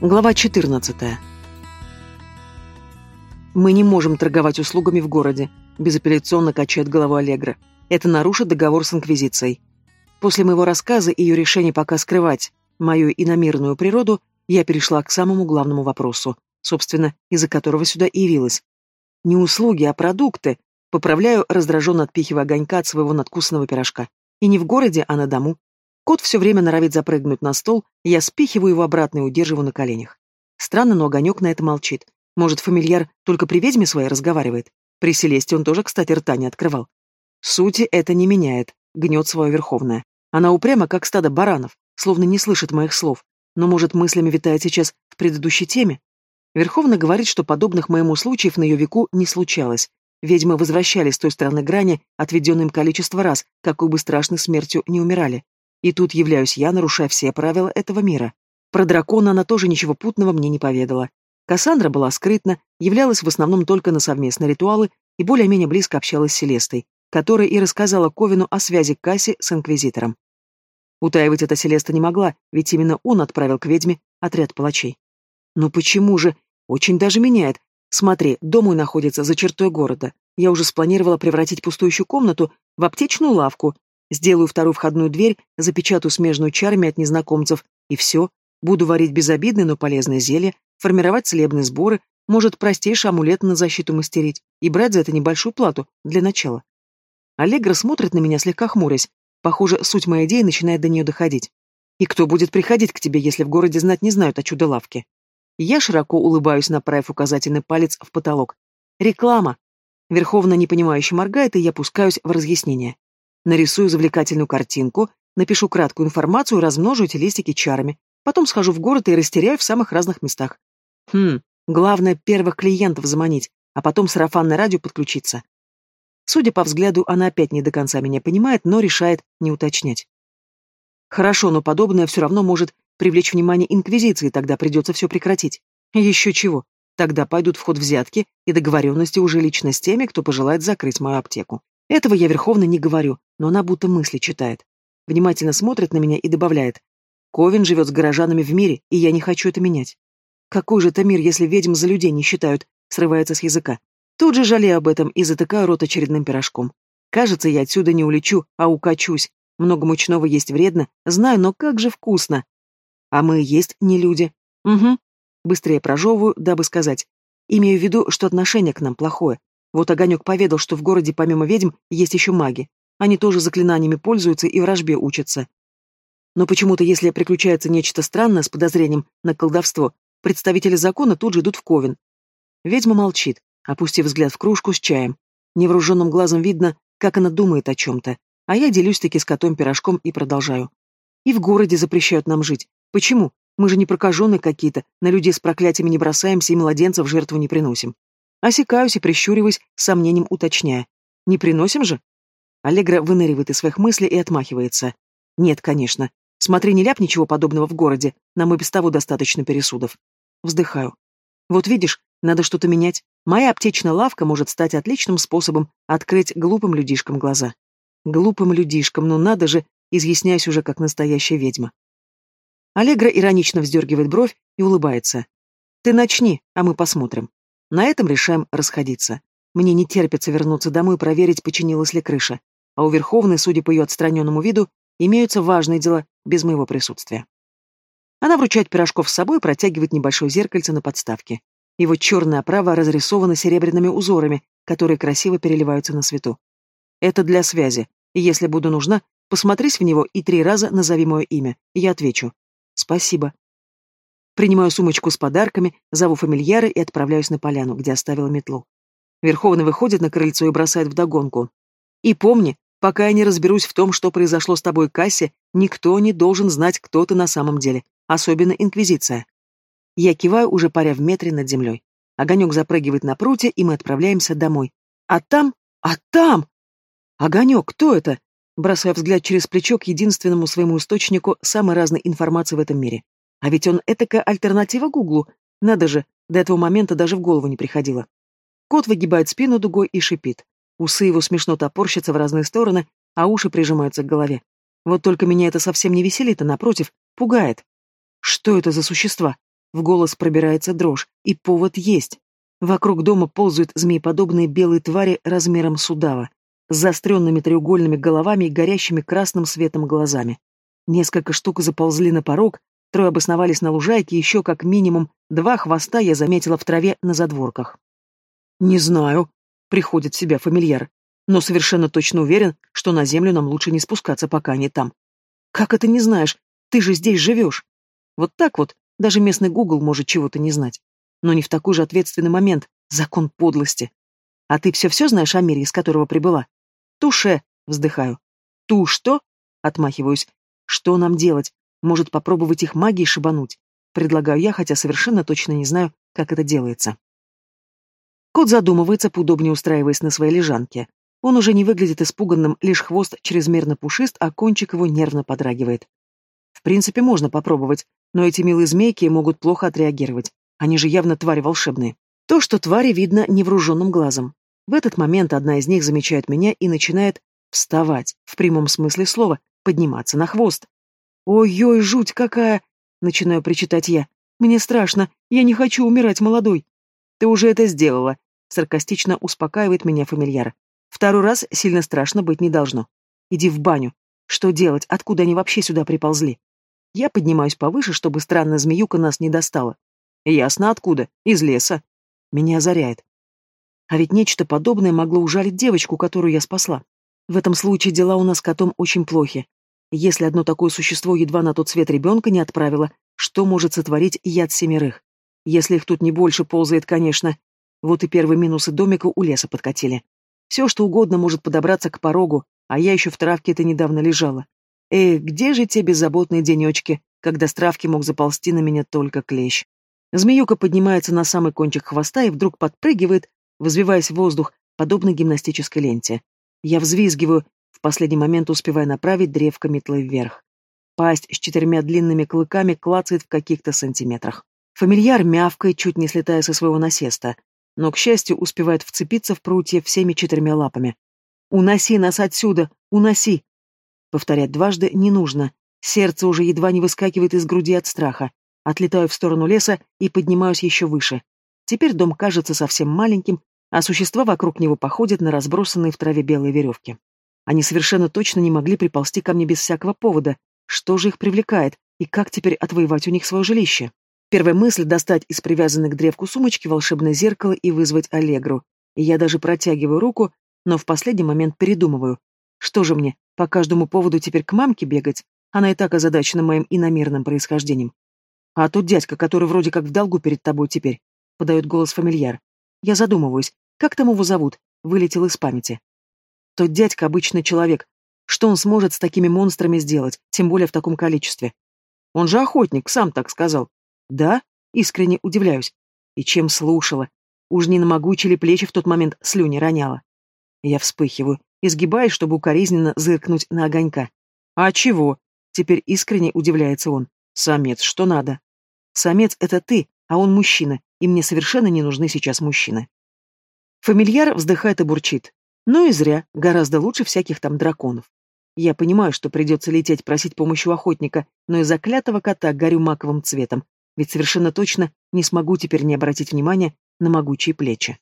Глава 14. Мы не можем торговать услугами в городе, безапелляционно качает головой Аллегра. Это нарушит договор с Инквизицией. После моего рассказа и ее решения пока скрывать мою иномирную природу, я перешла к самому главному вопросу, собственно, из-за которого сюда и явилась. Не услуги, а продукты. Поправляю, раздраженно отпихивая огонька от своего надкусанного пирожка. И не в городе, а на дому. Кот все время норовит запрыгнуть на стол, я спихиваю его обратно и удерживаю на коленях. Странно, но огонек на это молчит. Может, фамильяр только при ведьме своей разговаривает? При Селесте он тоже, кстати, рта не открывал. Сути это не меняет, гнет свое верховное. Она упряма, как стадо баранов, словно не слышит моих слов. Но, может, мыслями витает сейчас в предыдущей теме? Верховно говорит, что подобных моему случаев на ее веку не случалось. Ведьмы возвращались с той стороны грани, отведенным количество раз, какой бы страшной смертью не умирали. И тут являюсь я, нарушая все правила этого мира. Про дракона она тоже ничего путного мне не поведала. Кассандра была скрытна, являлась в основном только на совместные ритуалы и более-менее близко общалась с Селестой, которая и рассказала Ковину о связи Касси с Инквизитором. Утаивать это Селеста не могла, ведь именно он отправил к ведьме отряд палачей. Но почему же? Очень даже меняет. Смотри, дом мой находится за чертой города. Я уже спланировала превратить пустующую комнату в аптечную лавку, Сделаю вторую входную дверь, запечатаю смежную чарами от незнакомцев, и все. Буду варить безобидное, но полезное зелье, формировать целебные сборы, может, простейший амулет на защиту мастерить, и брать за это небольшую плату, для начала. Аллегра смотрит на меня, слегка хмурясь. Похоже, суть моей идеи начинает до нее доходить. И кто будет приходить к тебе, если в городе знать не знают о чудо-лавке? Я широко улыбаюсь, направив указательный палец в потолок. Реклама. Верховно непонимающе моргает, и я пускаюсь в разъяснение. Нарисую завлекательную картинку, напишу краткую информацию, размножу эти листики чарами. Потом схожу в город и растеряю в самых разных местах. Хм, главное первых клиентов заманить, а потом сарафанное радио подключиться. Судя по взгляду, она опять не до конца меня понимает, но решает не уточнять. Хорошо, но подобное все равно может привлечь внимание Инквизиции, тогда придется все прекратить. Еще чего. Тогда пойдут в ход взятки и договоренности уже лично с теми, кто пожелает закрыть мою аптеку. Этого я Верховно не говорю, но она будто мысли читает. Внимательно смотрит на меня и добавляет. Ковин живет с горожанами в мире, и я не хочу это менять. Какой же это мир, если ведьм за людей не считают, срывается с языка. Тут же жалею об этом и затыкаю рот очередным пирожком. Кажется, я отсюда не улечу, а укачусь. Много мучного есть вредно, знаю, но как же вкусно. А мы есть не люди. Угу. Быстрее прожевываю, дабы сказать. Имею в виду, что отношение к нам плохое. Вот Огонек поведал, что в городе помимо ведьм есть еще маги. Они тоже заклинаниями пользуются и вражбе учатся. Но почему-то, если приключается нечто странное с подозрением на колдовство, представители закона тут же идут в ковен. Ведьма молчит, опустив взгляд в кружку с чаем. Невооруженным глазом видно, как она думает о чем-то. А я делюсь-таки с котом пирожком и продолжаю. И в городе запрещают нам жить. Почему? Мы же не прокаженные какие-то, на людей с проклятиями не бросаемся и младенцев жертву не приносим. Осекаюсь и прищуриваюсь, с сомнением уточняя. Не приносим же? Аллегра выныривает из своих мыслей и отмахивается. Нет, конечно. Смотри, не ляп ничего подобного в городе, нам и без того достаточно пересудов. Вздыхаю. Вот видишь, надо что-то менять. Моя аптечная лавка может стать отличным способом открыть глупым людишкам глаза. Глупым людишкам, ну надо же, изъясняюсь уже как настоящая ведьма. Аллегра иронично вздергивает бровь и улыбается. Ты начни, а мы посмотрим. На этом решаем расходиться. Мне не терпится вернуться домой и проверить, починилась ли крыша. А у Верховной, судя по ее отстраненному виду, имеются важные дела без моего присутствия. Она вручает пирожков с собой и протягивает небольшое зеркальце на подставке. Его черная оправа разрисована серебряными узорами, которые красиво переливаются на свету. Это для связи, и если буду нужна, посмотрись в него и три раза назови мое имя, и я отвечу. Спасибо. Принимаю сумочку с подарками, зову фамильяра и отправляюсь на поляну, где оставила метлу. Верховный выходит на крыльцо и бросает вдогонку. И помни, пока я не разберусь в том, что произошло с тобой, Касси, никто не должен знать, кто ты на самом деле, особенно Инквизиция. Я киваю, уже паря в метре над землей. Огонек запрыгивает на прутья, и мы отправляемся домой. А там... А там... Огонек, кто это? Бросая взгляд через плечо к единственному своему источнику самой разной информации в этом мире. А ведь он этакая альтернатива Гуглу. Надо же, до этого момента даже в голову не приходило. Кот выгибает спину дугой и шипит. Усы его смешно топорщатся в разные стороны, а уши прижимаются к голове. Вот только меня это совсем не веселит, а напротив, пугает. Что это за существа? В голос пробирается дрожь, и повод есть. Вокруг дома ползают змееподобные белые твари размером с удава, с заостренными треугольными головами и горящими красным светом глазами. Несколько штук заползли на порог, трое обосновались на лужайке, еще как минимум два хвоста я заметила в траве на задворках. «Не знаю», — приходит в себя фамильяр, «но совершенно точно уверен, что на землю нам лучше не спускаться, пока они там». «Как это не знаешь? Ты же здесь живешь». Вот так вот, даже местный Гугл может чего-то не знать. Но не в такой же ответственный момент. Закон подлости. А ты все-все знаешь о мире, из которого прибыла? Туше, вздыхаю. Ту что? Отмахиваюсь. Что нам делать? Может, попробовать их магией шибануть? Предлагаю я, хотя совершенно точно не знаю, как это делается. Кот задумывается, поудобнее устраиваясь на своей лежанке. Он уже не выглядит испуганным, лишь хвост чрезмерно пушист, а кончик его нервно подрагивает. В принципе, можно попробовать, но эти милые змейки могут плохо отреагировать. Они же явно твари волшебные. То, что твари видно невооруженным глазом. В этот момент одна из них замечает меня и начинает вставать, в прямом смысле слова, подниматься на хвост. «Ой-ой, жуть какая!» — начинаю причитать я. «Мне страшно, я не хочу умирать молодой». «Ты уже это сделала», — саркастично успокаивает меня фамильяр. «Второй раз сильно страшно быть не должно. Иди в баню. Что делать? Откуда они вообще сюда приползли?» Я поднимаюсь повыше, чтобы странная змеюка нас не достала. Ясно откуда. Из леса. Меня озаряет. А ведь нечто подобное могло ужалить девочку, которую я спасла. В этом случае дела у нас с котом очень плохи. Если одно такое существо едва на тот свет ребенка не отправило, что может сотворить яд семерых? Если их тут не больше ползает, конечно. Вот и первые минусы домика у леса подкатили. Все, что угодно может подобраться к порогу, а я еще в травке это недавно лежала. Эх, где же те беззаботные денечки, когда с травки мог заползти на меня только клещ? Змеюка поднимается на самый кончик хвоста и вдруг подпрыгивает, возвиваясь в воздух, подобно гимнастической ленте. Я взвизгиваю, в последний момент успевая направить древко метлы вверх. Пасть с четырьмя длинными клыками клацает в каких-то сантиметрах. Фамильяр мявкает, чуть не слетая со своего насеста, но, к счастью, успевает вцепиться в прутья всеми четырьмя лапами. «Уноси нас отсюда! Уноси!» Повторять дважды не нужно. Сердце уже едва не выскакивает из груди от страха. Отлетаю в сторону леса и поднимаюсь еще выше. Теперь дом кажется совсем маленьким, а существа вокруг него походят на разбросанные в траве белые веревки. Они совершенно точно не могли приползти ко мне без всякого повода. Что же их привлекает, и как теперь отвоевать у них свое жилище? Первая мысль — достать из привязанной к древку сумочки волшебное зеркало и вызвать Аллегру. Я даже протягиваю руку, но в последний момент передумываю. Что же мне, по каждому поводу теперь к мамке бегать? Она и так озадачена моим иномерным происхождением. А тот дядька, который вроде как в долгу перед тобой теперь, подает голос фамильяр. Я задумываюсь, как там его зовут? Вылетел из памяти. Тот дядька обычный человек. Что он сможет с такими монстрами сделать, тем более в таком количестве? Он же охотник, сам так сказал. Да? Искренне удивляюсь. И чем слушала? Уж не на могучие ли плечи в тот момент слюни роняла? Я вспыхиваю, изгибаясь, чтобы укоризненно зыркнуть на огонька. А чего? Теперь искренне удивляется он. Самец, что надо? Самец — это ты, а он мужчина, и мне совершенно не нужны сейчас мужчины. Фамильяр вздыхает и бурчит. Ну и зря, гораздо лучше всяких там драконов. Я понимаю, что придется лететь просить помощи у охотника, но из-за клятого кота горю маковым цветом, ведь совершенно точно не смогу теперь не обратить внимания на могучие плечи.